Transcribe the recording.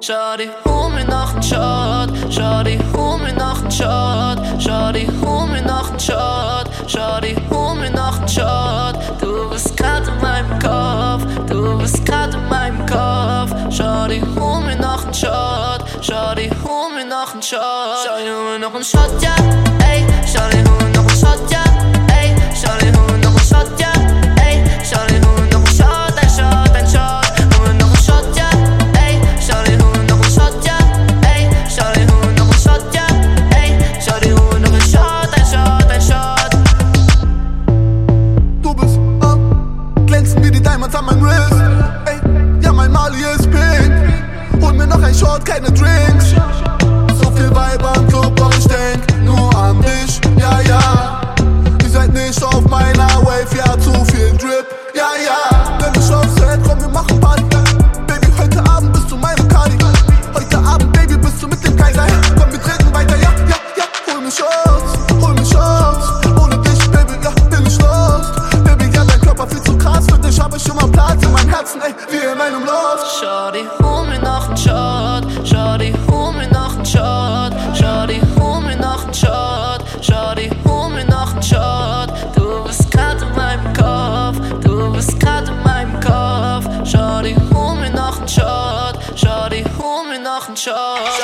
Shawty, hol mir noch einen Shot. Shawty, hol mir noch einen Shot. Shawty, hol mir noch einen Shot. Shawty, hol mir noch einen Shot. Du bist grad in meinem Kopf. Du bist grad in meinem Kopf. Shawty, hol mir noch einen Shot. Shawty, hol mir noch einen Shot. Shawty, hol mir noch einen Shot, ja. Ey, Shawty, hol mir noch einen Shot, ja. Ey, Shawty, hol mir noch einen Shot, ja. Diamonds an meinem Wrist. Ey, ja, mein Mali ist pink. Hol mir noch ein Short, keine Drinks. Shot. Shawty, hol mir noch einen Shot.